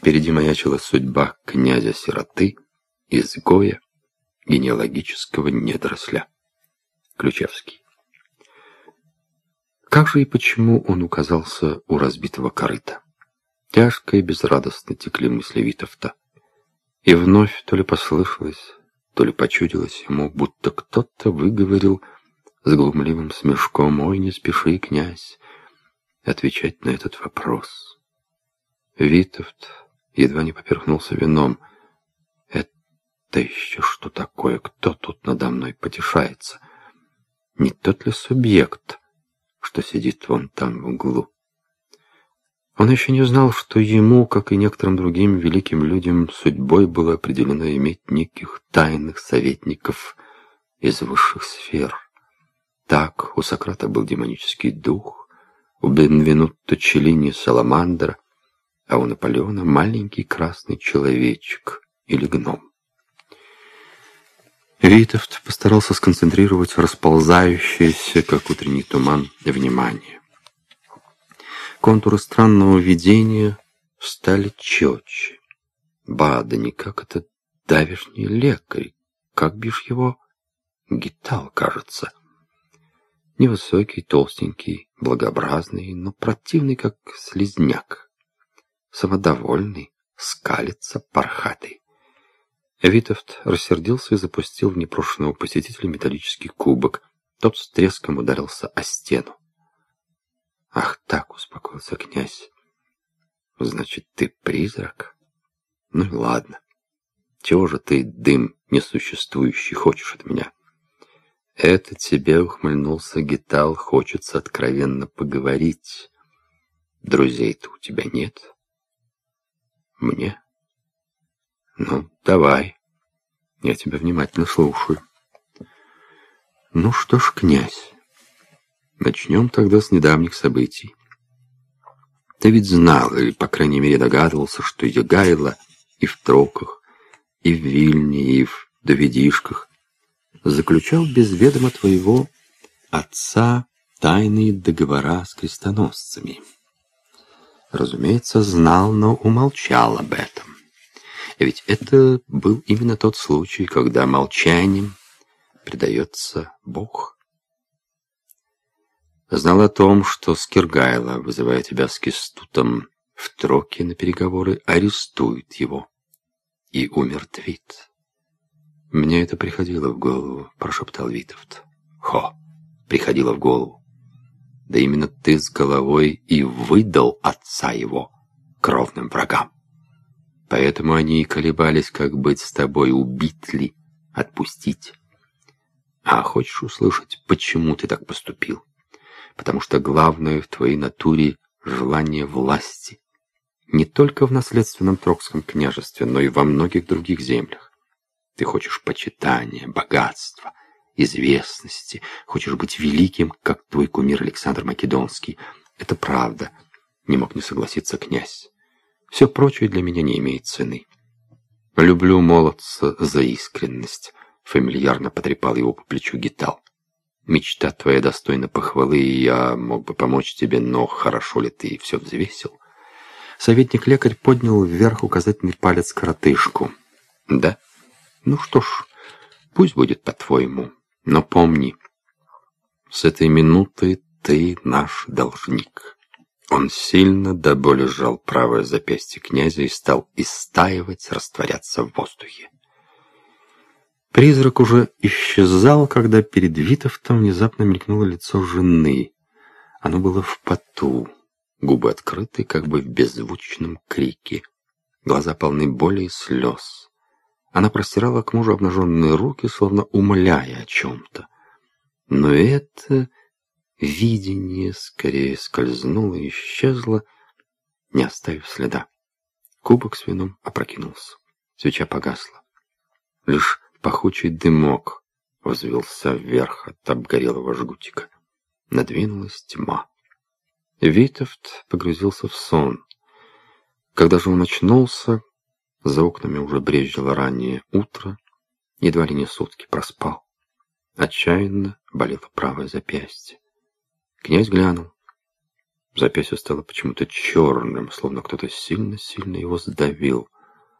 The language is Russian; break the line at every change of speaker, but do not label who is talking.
Впереди маячила судьба князя-сироты, изгоя, генеалогического недоросля. Ключевский. Как же и почему он указался у разбитого корыта? Тяжко и безрадостно текли мысли Витовта. И вновь то ли послышалось, то ли почудилось ему, будто кто-то выговорил с глумливым смешком «Ой, не спеши, князь!» отвечать на этот вопрос. Витовт едва не поперхнулся вином. «Это еще что такое? Кто тут надо мной потешается? Не тот ли субъект, что сидит вон там в углу?» Он еще не знал, что ему, как и некоторым другим великим людям, судьбой было определено иметь неких тайных советников из высших сфер. Так у Сократа был демонический дух, у Бенвенутто Челлини Саламандра, а у Наполеона маленький красный человечек или гном. Витовт постарался сконцентрировать расползающееся, как утренний туман, внимание. Контуры странного видения стали четче. Бада не как это давишний лекарь, как бишь его? Гитал, кажется. Невысокий, толстенький, благообразный, но противный, как слизняк. Самодовольный, скалится, пархатый. Витовт рассердился и запустил в непрошенного посетителя металлический кубок. Тот с треском ударился о стену. «Ах так!» — успокоился князь. «Значит, ты призрак? Ну и ладно. Чего же ты, дым несуществующий, хочешь от меня?» Это тебе, ухмыльнулся Гитал, хочется откровенно поговорить. Друзей-то у тебя нет? Мне? Ну, давай. Я тебя внимательно слушаю. Ну что ж, князь, начнем тогда с недавних событий. Ты ведь знал, или, по крайней мере, догадывался, что Ягайло и в Троках, и в Вильне, и в Давидишках заключал без ведома твоего отца тайные договора с крестоносцами. Разумеется, знал, но умолчал об этом. Ведь это был именно тот случай, когда молчанием предается Бог. Знал о том, что Скиргайло, вызывая тебя с Кистутом в троке на переговоры, арестует его и умертвит. «Мне это приходило в голову», — прошептал Витовт. «Хо! Приходило в голову. Да именно ты с головой и выдал отца его кровным врагам. Поэтому они и колебались, как быть с тобой, убить ли, отпустить. А хочешь услышать, почему ты так поступил? Потому что главное в твоей натуре — желание власти. Не только в наследственном Трокском княжестве, но и во многих других землях. Ты хочешь почитания, богатства, известности, хочешь быть великим, как твой кумир Александр Македонский. Это правда, не мог не согласиться князь. Все прочее для меня не имеет цены. Люблю молодца за искренность, фамильярно потрепал его по плечу Гитал. Мечта твоя достойна похвалы, и я мог бы помочь тебе, но хорошо ли ты все взвесил? Советник-лекарь поднял вверх указательный палец коротышку. Да? Ну что ж, пусть будет по-твоему, но помни, с этой минуты ты наш должник. Он сильно до боли сжал правое запястье князя и стал истаивать, растворяться в воздухе. Призрак уже исчезал, когда перед Витовтом внезапно мелькнуло лицо жены. Оно было в поту, губы открыты, как бы в беззвучном крике, глаза полны боли и слез. Она простирала к мужу обнаженные руки, словно умоляя о чем-то. Но это видение скорее скользнуло и исчезло, не оставив следа. Кубок с вином опрокинулся. Свеча погасла. Лишь пахучий дымок возвелся вверх от обгорелого жгутика. Надвинулась тьма. Витовт погрузился в сон. Когда же он очнулся, за окнами уже брезжило раннее утро, едва ли не сутки проспал. Отчаянно болело правое запястье. Князь глянул. Запястье стало почему-то черным, словно кто-то сильно-сильно его сдавил.